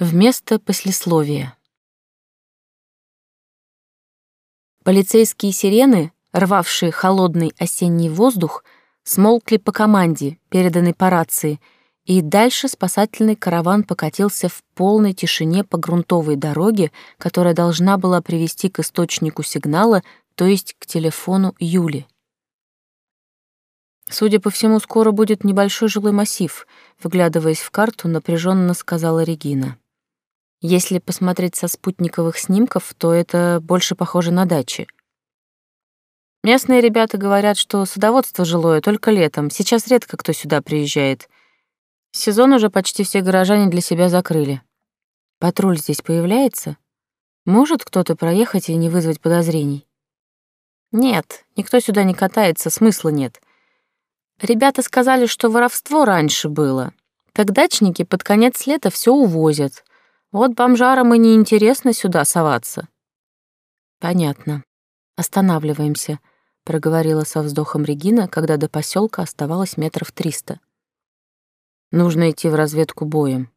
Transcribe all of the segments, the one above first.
Вместо послесловия. Полицейские сирены, рвавшие холодный осенний воздух, смолкли по команде, переданной по рации, и дальше спасательный караван покатился в полной тишине по грунтовой дороге, которая должна была привести к источнику сигнала, то есть к телефону Юли. Судя по всему, скоро будет небольшой жилой массив, выглядываясь в карту, напряженно сказала Регина. Если посмотреть со спутниковых снимков, то это больше похоже на дачи. Местные ребята говорят, что садоводство жилое только летом, сейчас редко кто сюда приезжает. Сезон уже почти все горожане для себя закрыли. Патруль здесь появляется? Может кто-то проехать и не вызвать подозрений? Нет, никто сюда не катается, смысла нет. Ребята сказали, что воровство раньше было. Так дачники под конец лета все увозят. Вот бомжарам и неинтересно сюда соваться. Понятно. Останавливаемся, проговорила со вздохом Регина, когда до поселка оставалось метров триста. Нужно идти в разведку боем.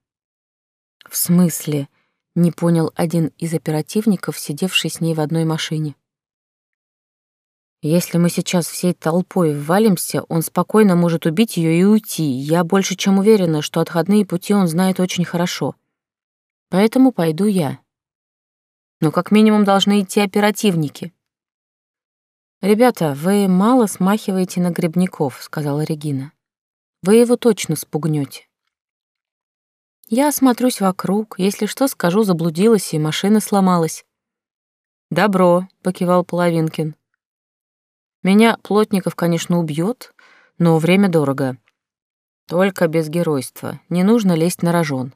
В смысле? Не понял один из оперативников, сидевший с ней в одной машине. Если мы сейчас всей толпой ввалимся, он спокойно может убить ее и уйти. Я больше чем уверена, что отходные пути он знает очень хорошо. Поэтому пойду я. Но как минимум должны идти оперативники. «Ребята, вы мало смахиваете на грибников», — сказала Регина. «Вы его точно спугнете. Я осмотрюсь вокруг, если что, скажу, заблудилась и машина сломалась. «Добро», — покивал Половинкин. Меня Плотников, конечно, убьет, но время дорого. Только без геройства. Не нужно лезть на рожон.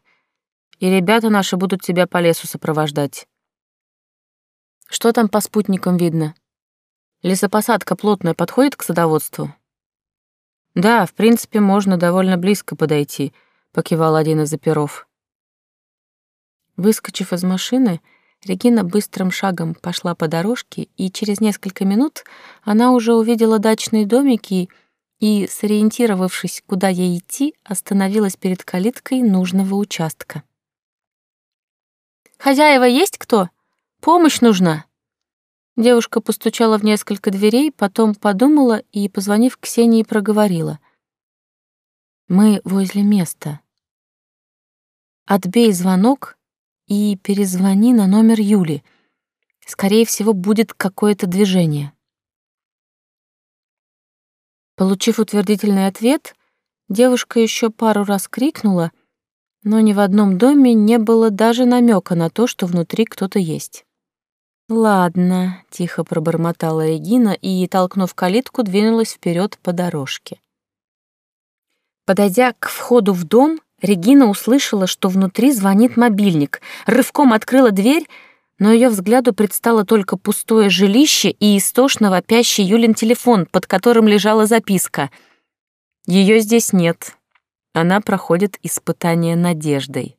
И ребята наши будут тебя по лесу сопровождать. Что там по спутникам видно? Лесопосадка плотная подходит к садоводству? Да, в принципе, можно довольно близко подойти, покивал один из оперов. Выскочив из машины, Регина быстрым шагом пошла по дорожке, и через несколько минут она уже увидела дачные домики и, сориентировавшись, куда ей идти, остановилась перед калиткой нужного участка. «Хозяева есть кто? Помощь нужна!» Девушка постучала в несколько дверей, потом подумала и, позвонив Ксении, проговорила. «Мы возле места. Отбей звонок и перезвони на номер Юли. Скорее всего, будет какое-то движение. Получив утвердительный ответ, девушка еще пару раз крикнула, но ни в одном доме не было даже намека на то, что внутри кто-то есть. «Ладно», — тихо пробормотала Регина и, толкнув калитку, двинулась вперед по дорожке. Подойдя к входу в дом, Регина услышала, что внутри звонит мобильник, рывком открыла дверь, но ее взгляду предстало только пустое жилище и истошно вопящий Юлин телефон, под которым лежала записка. Ее здесь нет. Она проходит испытание надеждой.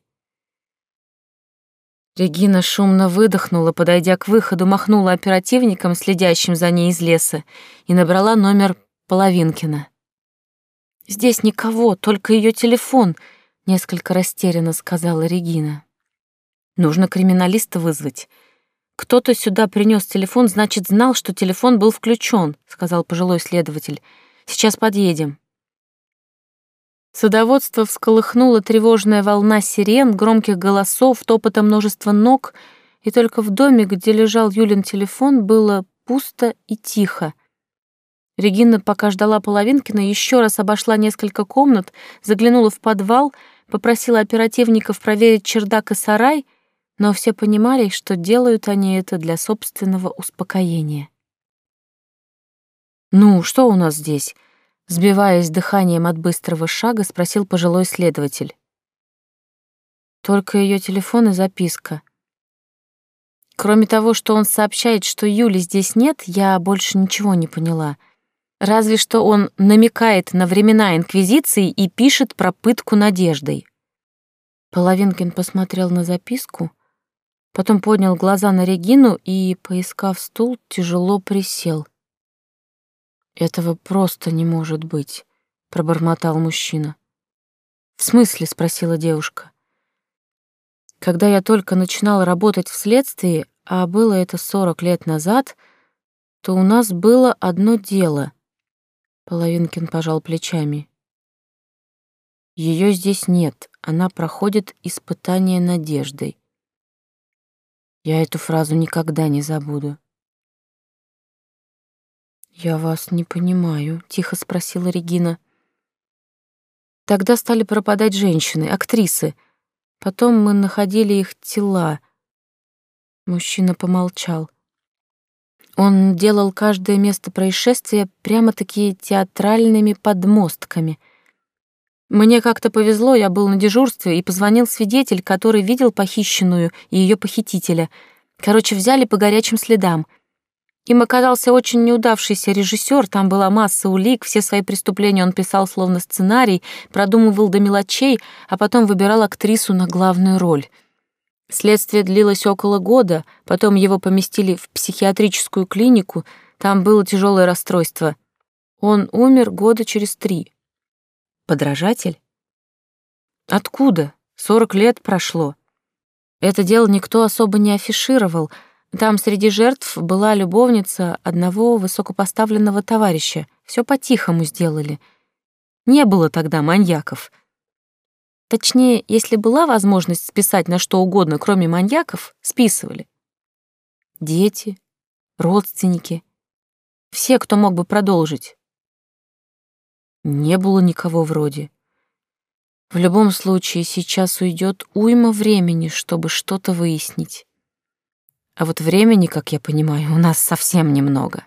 Регина шумно выдохнула, подойдя к выходу, махнула оперативникам, следящим за ней из леса, и набрала номер Половинкина. «Здесь никого, только ее телефон», несколько растерянно сказала Регина. Нужно криминалиста вызвать. Кто-то сюда принес телефон, значит, знал, что телефон был включен, сказал пожилой следователь. Сейчас подъедем. Садоводство всколыхнула тревожная волна сирен, громких голосов, топота множества ног, и только в доме, где лежал Юлин телефон, было пусто и тихо. Регина, пока ждала Половинкина, еще раз обошла несколько комнат, заглянула в подвал — попросила оперативников проверить чердак и сарай, но все понимали, что делают они это для собственного успокоения. «Ну, что у нас здесь?» Сбиваясь дыханием от быстрого шага, спросил пожилой следователь. Только ее телефон и записка. Кроме того, что он сообщает, что Юли здесь нет, я больше ничего не поняла — Разве что он намекает на времена Инквизиции и пишет про пытку надеждой. Половинкин посмотрел на записку, потом поднял глаза на Регину и, поискав стул, тяжело присел. «Этого просто не может быть», — пробормотал мужчина. «В смысле?» — спросила девушка. Когда я только начинала работать в следствии, а было это 40 лет назад, то у нас было одно дело. Половинкин пожал плечами. Ее здесь нет, она проходит испытание надеждой. Я эту фразу никогда не забуду. «Я вас не понимаю», — тихо спросила Регина. Тогда стали пропадать женщины, актрисы. Потом мы находили их тела. Мужчина помолчал. Он делал каждое место происшествия прямо-таки театральными подмостками. Мне как-то повезло, я был на дежурстве, и позвонил свидетель, который видел похищенную и ее похитителя. Короче, взяли по горячим следам — им оказался очень неудавшийся режиссер, там была масса улик, все свои преступления он писал словно сценарий, продумывал до мелочей, а потом выбирал актрису на главную роль. Следствие длилось около года, потом его поместили в психиатрическую клинику, там было тяжелое расстройство. Он умер года через три. Подражатель? Откуда? Сорок лет прошло. Это дело никто особо не афишировал — там среди жертв была любовница одного высокопоставленного товарища. Все по-тихому сделали. Не было тогда маньяков. Точнее, если была возможность списать на что угодно, кроме маньяков, списывали. Дети, родственники, все, кто мог бы продолжить. Не было никого вроде. В любом случае, сейчас уйдет уйма времени, чтобы что-то выяснить. А вот времени, как я понимаю, у нас совсем немного.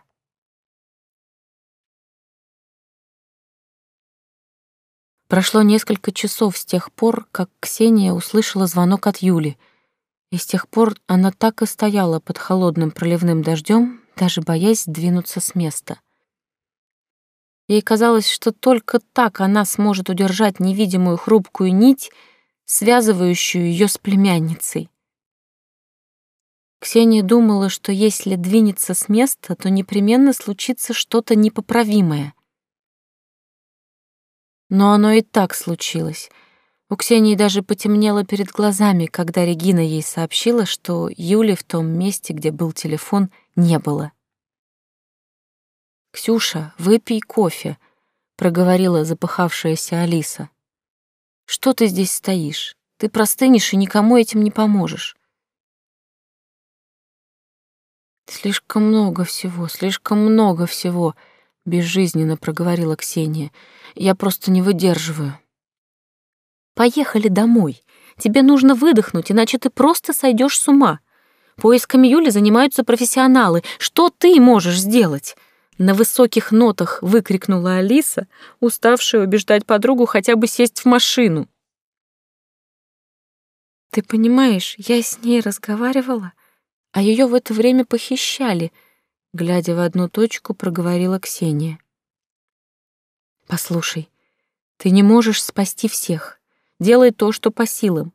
Прошло несколько часов с тех пор, как Ксения услышала звонок от Юли, и с тех пор она так и стояла под холодным проливным дождем, даже боясь двинуться с места. Ей казалось, что только так она сможет удержать невидимую хрупкую нить, связывающую ее с племянницей. Ксения думала, что если двинется с места, то непременно случится что-то непоправимое. Но оно и так случилось. У Ксении даже потемнело перед глазами, когда Регина ей сообщила, что Юли в том месте, где был телефон, не было. «Ксюша, выпей кофе», — проговорила запыхавшаяся Алиса. «Что ты здесь стоишь? Ты простынешь и никому этим не поможешь. Слишком много всего, слишком много всего, безжизненно проговорила Ксения. Я просто не выдерживаю. Поехали домой. Тебе нужно выдохнуть, иначе ты просто сойдешь с ума. Поисками Юли занимаются профессионалы. Что ты можешь сделать? На высоких нотах выкрикнула Алиса, уставшая убеждать подругу хотя бы сесть в машину. Ты понимаешь, я с ней разговаривала, а ее в это время похищали, глядя в одну точку, проговорила Ксения. Послушай, ты не можешь спасти всех. Делай то, что по силам.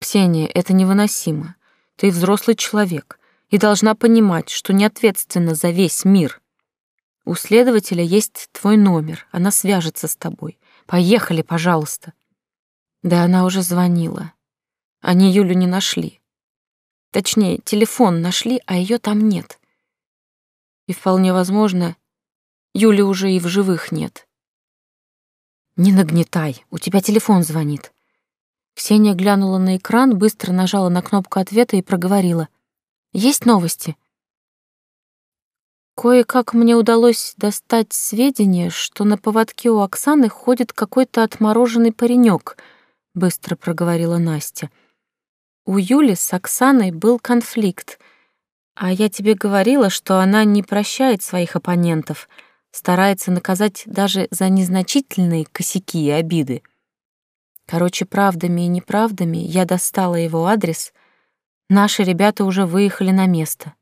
Ксения, это невыносимо. Ты взрослый человек и должна понимать, что не ответственна за весь мир. У следователя есть твой номер, она свяжется с тобой. Поехали, пожалуйста. Да она уже звонила. Они Юлю не нашли. Точнее, телефон нашли, а ее там нет. И вполне возможно, Юли уже и в живых нет. Не нагнетай, у тебя телефон звонит. Ксения глянула на экран, быстро нажала на кнопку ответа и проговорила. Есть новости? Кое-как мне удалось достать сведения, что на поводке у Оксаны ходит какой-то отмороженный паренек, быстро проговорила Настя. У Юли с Оксаной был конфликт, а я тебе говорила, что она не прощает своих оппонентов, старается наказать даже за незначительные косяки и обиды. Короче, правдами и неправдами я достала его адрес. Наши ребята уже выехали на место.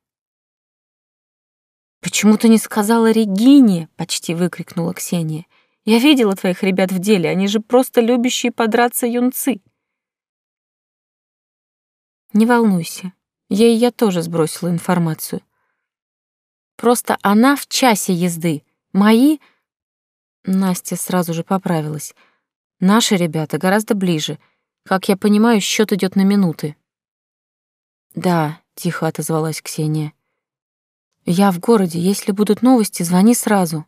«Почему ты не сказала Регине?» — почти выкрикнула Ксения. «Я видела твоих ребят в деле, они же просто любящие подраться юнцы». Не волнуйся, ей я тоже сбросила информацию. Просто она в часе езды. Мои... Настя сразу же поправилась. Наши ребята гораздо ближе. Как я понимаю, счет идет на минуты. Да, тихо отозвалась Ксения. Я в городе, если будут новости, звони сразу.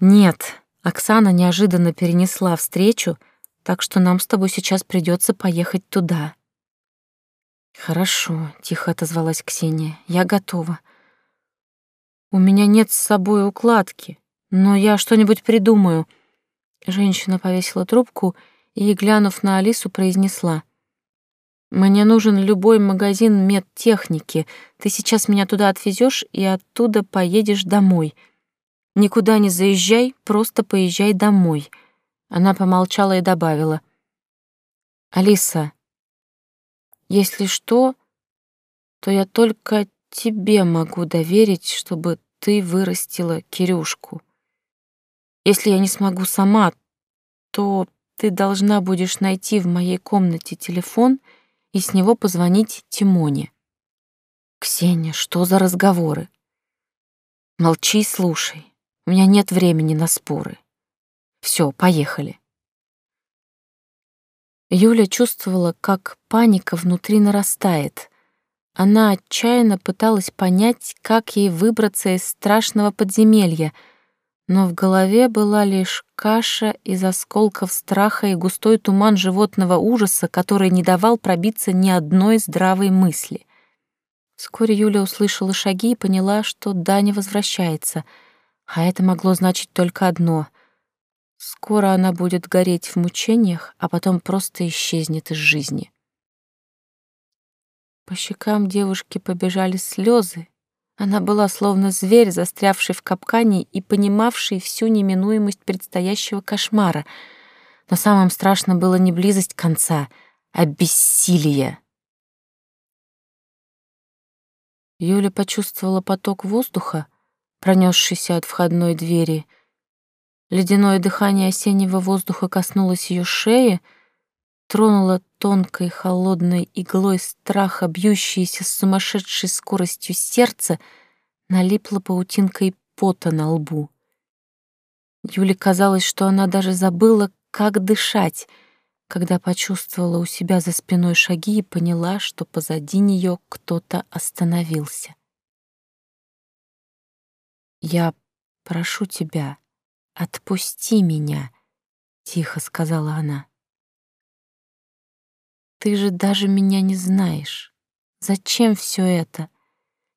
Нет, Оксана неожиданно перенесла встречу, так что нам с тобой сейчас придется поехать туда. Хорошо, тихо отозвалась Ксения. Я готова. У меня нет с собой укладки, но я что-нибудь придумаю. Женщина повесила трубку и, глянув на Алису, произнесла: мне нужен любой магазин медтехники. Ты сейчас меня туда отвезешь и оттуда поедешь домой. Никуда не заезжай, просто поезжай домой. Она помолчала и добавила: Алиса, если что, то я только тебе могу доверить, чтобы ты вырастила Кирюшку. Если я не смогу сама, то ты должна будешь найти в моей комнате телефон — и с него позвонить Тимоне. «Ксения, что за разговоры?» «Молчи и слушай. У меня нет времени на споры. Все, поехали». Юля чувствовала, как паника внутри нарастает. Она отчаянно пыталась понять, как ей выбраться из страшного подземелья — но в голове была лишь каша из осколков страха и густой туман животного ужаса, который не давал пробиться ни одной здравой мысли. Вскоре Юля услышала шаги и поняла, что Даня возвращается, а это могло значить только одно — скоро она будет гореть в мучениях, а потом просто исчезнет из жизни. По щекам девушки побежали слезы, она была словно зверь, застрявший в капкане и понимавший всю неминуемость предстоящего кошмара. Но самым страшным было не близость конца, а бессилие. Юля почувствовала поток воздуха, пронесшийся от входной двери. Ледяное дыхание осеннего воздуха коснулось ее шеи, тронуло тонкой холодной иглой страха, бьющееся с сумасшедшей скоростью сердце, налипло паутинкой пота на лбу. Юле казалось, что она даже забыла, как дышать, когда почувствовала у себя за спиной шаги и поняла, что позади нее кто-то остановился. «Я прошу тебя, отпусти меня», — тихо сказала она. Ты же даже меня не знаешь. Зачем все это?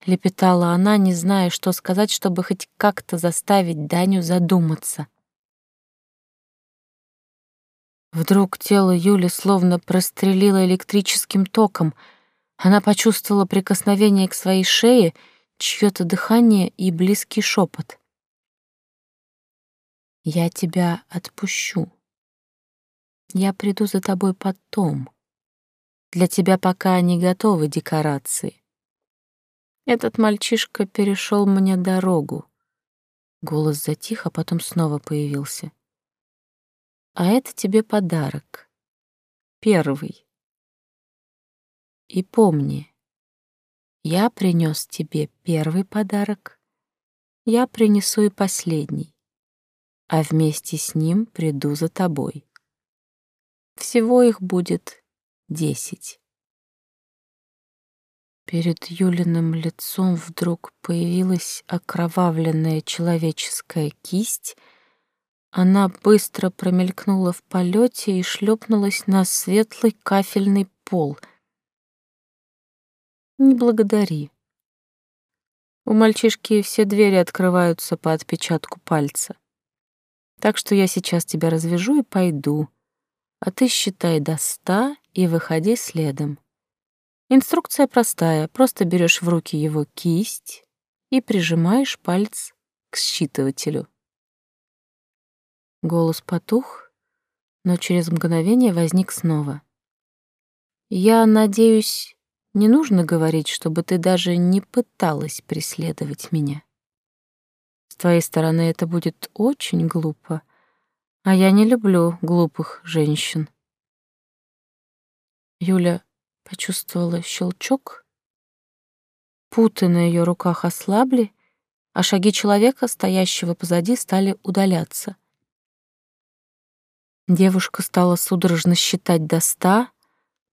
Лепетала она, не зная, что сказать, чтобы хоть как-то заставить Даню задуматься. Вдруг тело Юли словно прострелило электрическим током. Она почувствовала прикосновение к своей шее, чье-то дыхание и близкий шепот. «Я тебя отпущу. Я приду за тобой потом. Для тебя пока не готовы декорации. Этот мальчишка перешел мне дорогу. Голос затих, а потом снова появился. А это тебе подарок. Первый. И помни, я принес тебе первый подарок, я принесу и последний, а вместе с ним приду за тобой. Всего их будет десять. Перед Юлиным лицом вдруг появилась окровавленная человеческая кисть. Она быстро промелькнула в полете и шлепнулась на светлый кафельный пол. «Не благодари. У мальчишки все двери открываются по отпечатку пальца. Так что я сейчас тебя развяжу и пойду, а ты считай до ста и выходи следом. Инструкция простая, просто берешь в руки его кисть и прижимаешь палец к считывателю. Голос потух, но через мгновение возник снова. «Я надеюсь, не нужно говорить, чтобы ты даже не пыталась преследовать меня. С твоей стороны это будет очень глупо, а я не люблю глупых женщин». Юля почувствовала щелчок. Путы на ее руках ослабли, а шаги человека, стоящего позади, стали удаляться. Девушка стала судорожно считать до ста,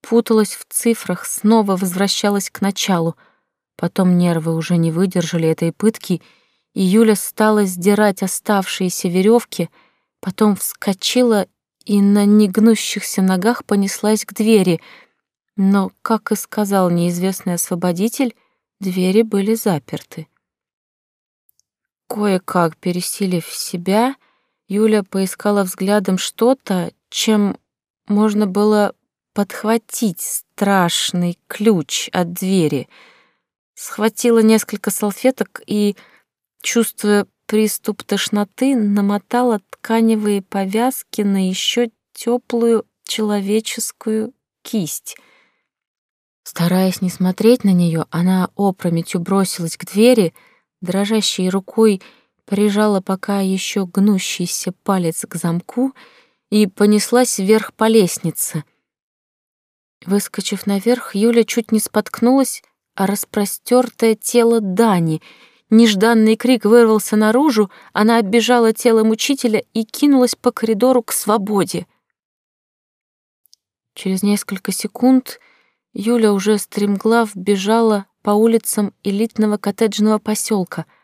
путалась в цифрах, снова возвращалась к началу. Потом нервы уже не выдержали этой пытки, и Юля стала сдирать оставшиеся веревки, потом вскочила и на негнущихся ногах понеслась к двери. Но, как и сказал неизвестный освободитель, двери были заперты. Кое-как пересилив себя, Юля поискала взглядом что-то, чем можно было подхватить страшный ключ от двери. Схватила несколько салфеток и, чувствуя приступ тошноты, намотала тканевые повязки на еще теплую человеческую кисть. Стараясь не смотреть на нее, она опрометью бросилась к двери, дрожащей рукой прижала пока еще гнущийся палец к замку и понеслась вверх по лестнице. Выскочив наверх, Юля чуть не споткнулась о распростертое тело Дани. Нежданный крик вырвался наружу, она оббежала тело мучителя и кинулась по коридору к свободе. Через несколько секунд Юля уже стремглав бежала по улицам элитного коттеджного поселка —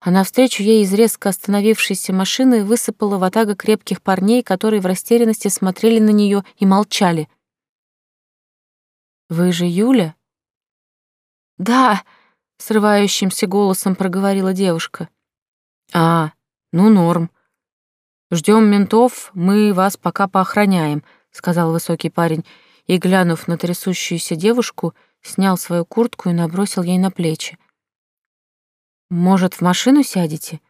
а навстречу ей из резко остановившейся машины высыпала ватага крепких парней, которые в растерянности смотрели на нее и молчали. «Вы же Юля?» «Да», — срывающимся голосом проговорила девушка. «А, ну норм. Ждем ментов, мы вас пока поохраняем», — сказал высокий парень, и, глянув на трясущуюся девушку, снял свою куртку и набросил ей на плечи. Может, в машину сядете?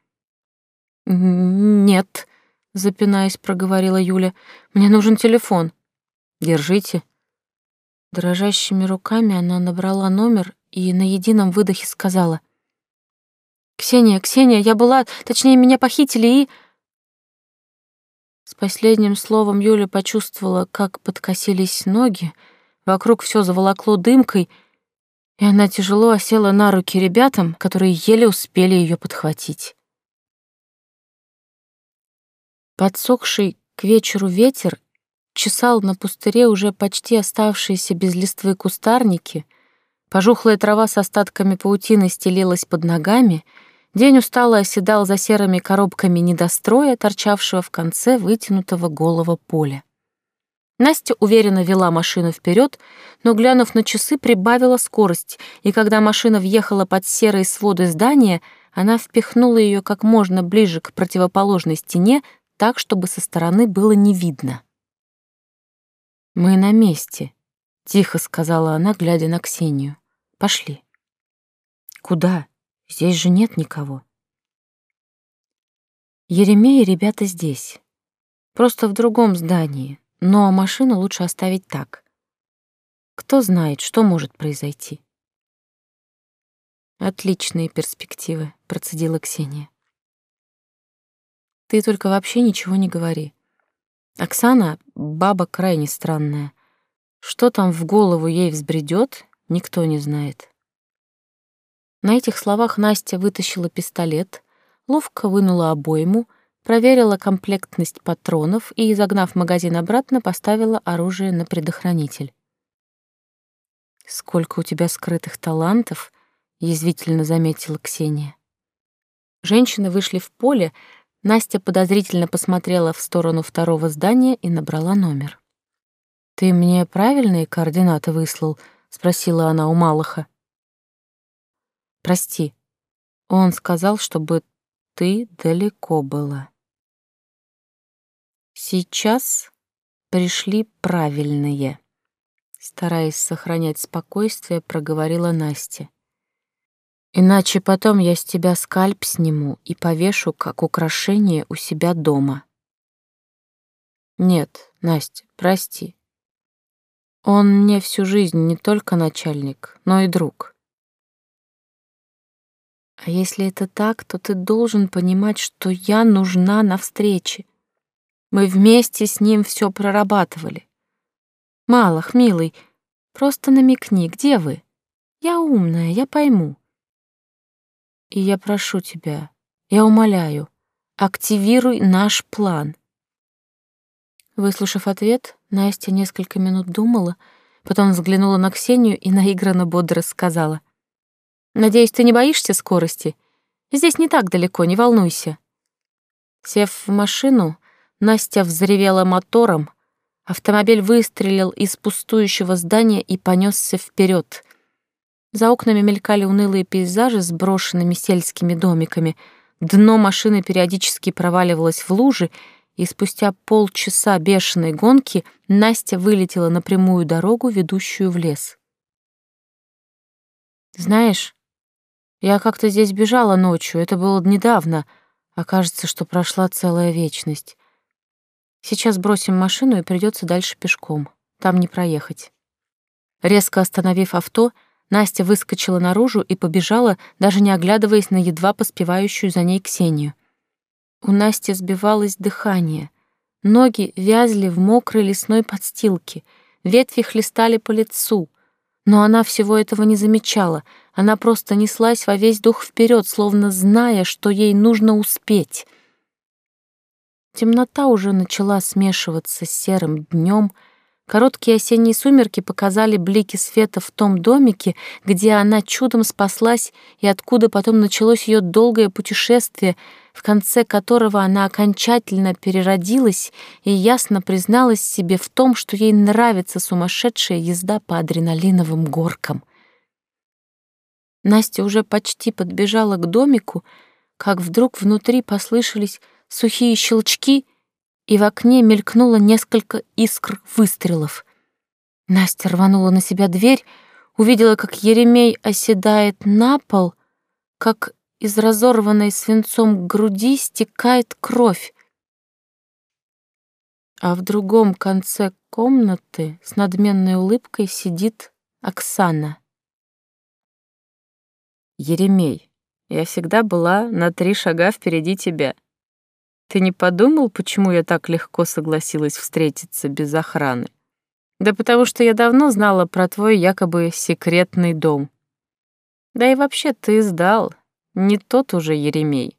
Нет, запинаясь, проговорила Юля. Мне нужен телефон. Держите. Дрожащими руками она набрала номер и на едином выдохе сказала: "Ксения, Ксения, я была, точнее, меня похитили и С последним словом Юля почувствовала, как подкосились ноги, вокруг все заволокло дымкой, и она тяжело осела на руки ребятам, которые еле успели ее подхватить. Подсохший к вечеру ветер чесал на пустыре уже почти оставшиеся без листвы кустарники, пожухлая трава с остатками паутины стелилась под ногами, день устало оседал за серыми коробками недостроя, торчавшего в конце вытянутого голого поля. Настя уверенно вела машину вперед, но, глянув на часы, прибавила скорость, и когда машина въехала под серые своды здания, она впихнула ее как можно ближе к противоположной стене, так, чтобы со стороны было не видно. «Мы на месте», — тихо сказала она, глядя на Ксению. «Пошли». «Куда? Здесь же нет никого». Еремей и ребята здесь. Просто в другом здании, но машину лучше оставить так. Кто знает, что может произойти. Отличные перспективы, процедила Ксения. Ты только вообще ничего не говори. Оксана — баба крайне странная. Что там в голову ей взбредет, никто не знает. На этих словах Настя вытащила пистолет, ловко вынула обойму — проверила комплектность патронов и, загнав магазин обратно, поставила оружие на предохранитель. «Сколько у тебя скрытых талантов!» — язвительно заметила Ксения. Женщины вышли в поле, Настя подозрительно посмотрела в сторону второго здания и набрала номер. «Ты мне правильные координаты выслал?» — спросила она у Малаха. «Прости, он сказал, чтобы ты далеко была». Сейчас пришли правильные. Стараясь сохранять спокойствие, проговорила Настя. Иначе потом я с тебя скальп сниму и повешу как украшение у себя дома. Нет, Настя, прости. Он мне всю жизнь не только начальник, но и друг. А если это так, то ты должен понимать, что я нужна на встрече. Мы вместе с ним все прорабатывали. Малых, милый, просто намекни, где вы? Я умная, я пойму. И я прошу тебя, я умоляю, активируй наш план. Выслушав ответ, Настя несколько минут думала, потом взглянула на Ксению и наигранно бодро сказала. «Надеюсь, ты не боишься скорости? Здесь не так далеко, не волнуйся». Сев в машину, Настя взревела мотором, автомобиль выстрелил из пустующего здания и понесся вперед. За окнами мелькали унылые пейзажи с брошенными сельскими домиками, дно машины периодически проваливалось в лужи, и спустя полчаса бешеной гонки Настя вылетела на прямую дорогу, ведущую в лес. «Знаешь, я как-то здесь бежала ночью, это было недавно, а кажется, что прошла целая вечность. Сейчас бросим машину и придется дальше пешком, там не проехать». Резко остановив авто, Настя выскочила наружу и побежала, даже не оглядываясь на едва поспевающую за ней Ксению. У Насти сбивалось дыхание. Ноги вязли в мокрой лесной подстилке, ветви хлестали по лицу. Но она всего этого не замечала. Она просто неслась во весь дух вперед, словно зная, что ей нужно успеть. Темнота уже начала смешиваться с серым днем — Короткие осенние сумерки показали блики света в том домике, где она чудом спаслась и откуда потом началось ее долгое путешествие, в конце которого она окончательно переродилась и ясно призналась себе в том, что ей нравится сумасшедшая езда по адреналиновым горкам. Настя уже почти подбежала к домику, как вдруг внутри послышались сухие щелчки — и в окне мелькнуло несколько искр выстрелов. Настя рванула на себя дверь, увидела, как Еремей оседает на пол, как из разорванной свинцом груди стекает кровь. А в другом конце комнаты с надменной улыбкой сидит Оксана. «Еремей, я всегда была на три шага впереди тебя», ты не подумал, почему я так легко согласилась встретиться без охраны? Да потому что я давно знала про твой якобы секретный дом. Да и вообще ты сдал, не тот уже Еремей.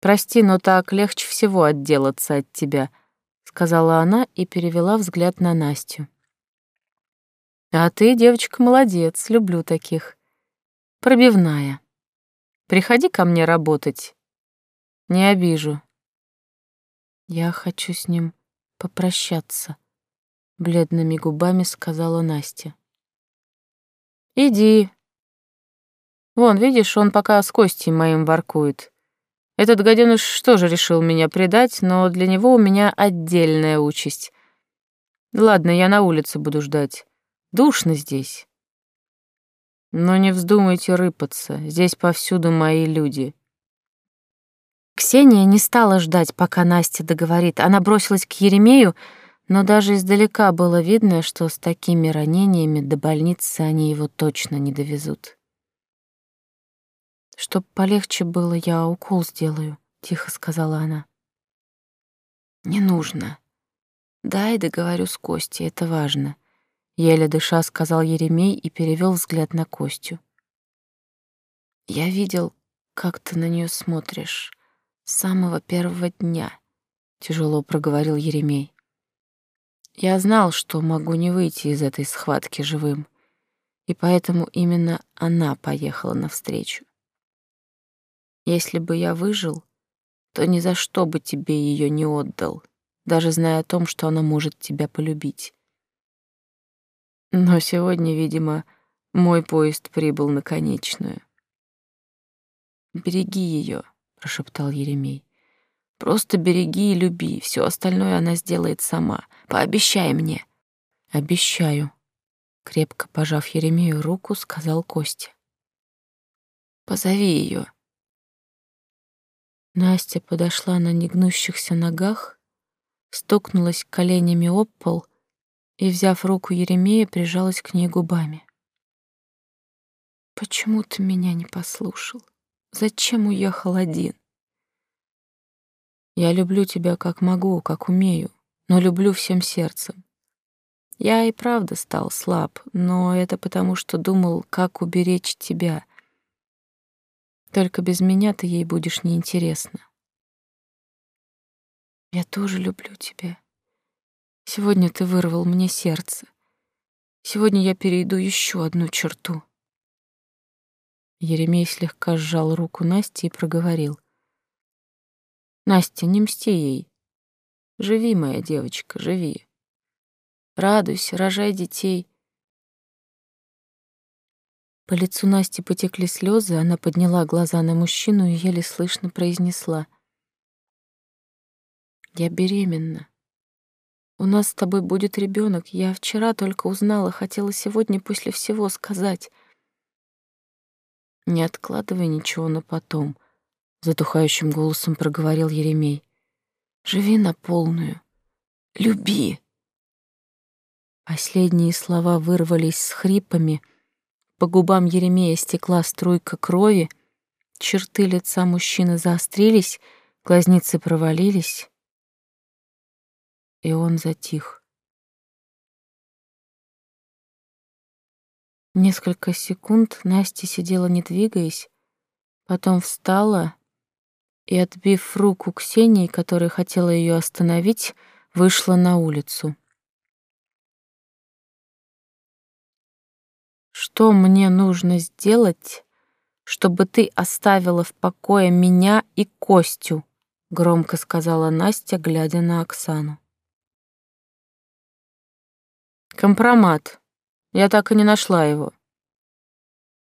Прости, но так легче всего отделаться от тебя, сказала она и перевела взгляд на Настю. А ты, девочка, молодец, люблю таких. Пробивная. Приходи ко мне работать, не обижу. Я хочу с ним попрощаться, бледными губами сказала Настя. Иди. Вон, видишь, он пока с Костей моим воркует. Этот гаденыш тоже решил меня предать, но для него у меня отдельная участь. Ладно, я на улице буду ждать. Душно здесь. Но не вздумайте рыпаться, здесь повсюду мои люди. Ксения не стала ждать, пока Настя договорит. Она бросилась к Еремею, но даже издалека было видно, что с такими ранениями до больницы они его точно не довезут. «Чтоб полегче было, я укол сделаю», — тихо сказала она. «Не нужно. Дай договорю с Костей, это важно», — еле дыша сказал Еремей и перевел взгляд на Костю. «Я видел, как ты на нее смотришь с самого первого дня, тяжело проговорил Еремей. Я знал, что могу не выйти из этой схватки живым, и поэтому именно она поехала навстречу. Если бы я выжил, то ни за что бы тебе ее не отдал, даже зная о том, что она может тебя полюбить. Но сегодня, видимо, мой поезд прибыл на конечную. Береги ее, прошептал Еремей. Просто береги и люби, все остальное она сделает сама. Пообещай мне. Обещаю, крепко пожав Еремею руку, сказал Костя. Позови ее. Настя подошла на негнущихся ногах, стукнулась коленями об пол и, взяв руку Еремея, прижалась к ней губами. «Почему ты меня не послушал?» Зачем уехал один? Я люблю тебя как могу, как умею, но люблю всем сердцем. Я и правда стал слаб, но это потому, что думал, как уберечь тебя. Только без меня ты ей будешь неинтересна. Я тоже люблю тебя, Сегодня ты вырвал мне сердце. Сегодня я перейду еще одну черту. Еремей слегка сжал руку Насти и проговорил. Настя, не мсти ей. Живи, моя девочка, живи. Радуйся, рожай детей. По лицу Насти потекли слезы, она подняла глаза на мужчину и еле слышно произнесла. «Я беременна. У нас с тобой будет ребенок. Я вчера только узнала, хотела сегодня после всего сказать. Не откладывай ничего на потом, затухающим голосом проговорил Еремей. Живи на полную. Люби. Последние слова вырвались с хрипами. По губам Еремея стекла струйка крови, черты лица мужчины заострились, глазницы провалились и он затих. Несколько секунд Настя сидела, не двигаясь, потом встала и, отбив руку Ксении, которая хотела ее остановить, вышла на улицу. «Что мне нужно сделать, чтобы ты оставила в покое меня и Костю?» — громко сказала Настя, глядя на Оксану. Компромат. Я так и не нашла его.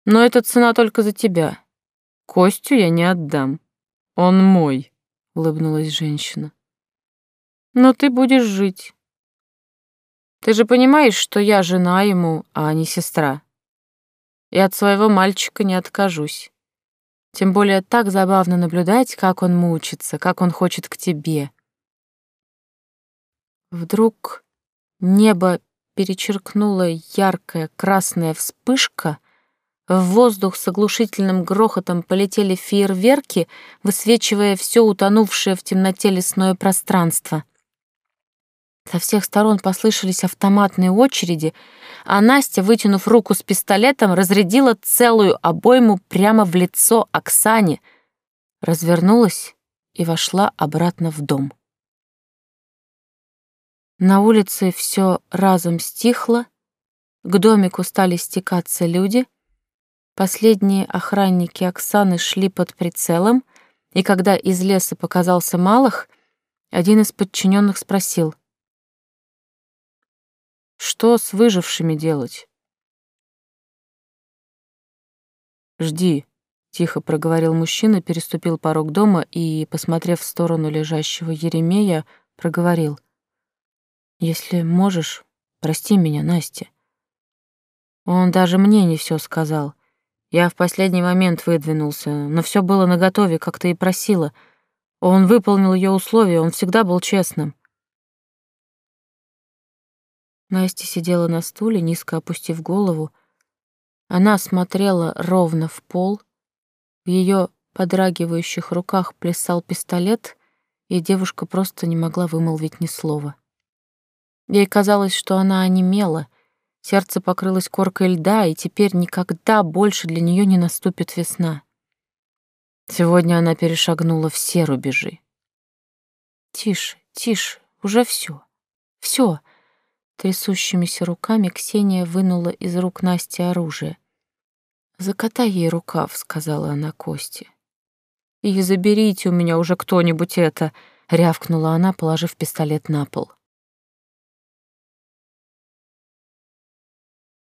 Но эта цена только за тебя. Костю я не отдам. Он мой, улыбнулась женщина. Но ты будешь жить. Ты же понимаешь, что я жена ему, а не сестра. И от своего мальчика не откажусь. Тем более так забавно наблюдать, как он мучится, как он хочет к тебе. Вдруг небо перечеркнула яркая красная вспышка, в воздух с оглушительным грохотом полетели фейерверки, высвечивая все утонувшее в темноте лесное пространство. Со всех сторон послышались автоматные очереди, а Настя, вытянув руку с пистолетом, разрядила целую обойму прямо в лицо Оксане, развернулась и вошла обратно в дом. На улице все разом стихло, к домику стали стекаться люди. Последние охранники Оксаны шли под прицелом, и когда из леса показался Малых, один из подчиненных спросил. «Что с выжившими делать?» «Жди», — тихо проговорил мужчина, переступил порог дома и, посмотрев в сторону лежащего Еремея, проговорил. Если можешь, прости меня, Настя. Он даже мне не все сказал. Я в последний момент выдвинулся, но все было наготове, как ты и просила. Он выполнил ее условия, он всегда был честным. Настя сидела на стуле, низко опустив голову. Она смотрела ровно в пол. В ее подрагивающих руках плясал пистолет, и девушка просто не могла вымолвить ни слова. Ей казалось, что она онемела, сердце покрылось коркой льда, и теперь никогда больше для нее не наступит весна. Сегодня она перешагнула все рубежи. «Тише, тише, уже все, все. Трясущимися руками Ксения вынула из рук Насти оружие. «Закатай ей рукав», — сказала она Косте. «И заберите у меня уже кто-нибудь это», — рявкнула она, положив пистолет на пол.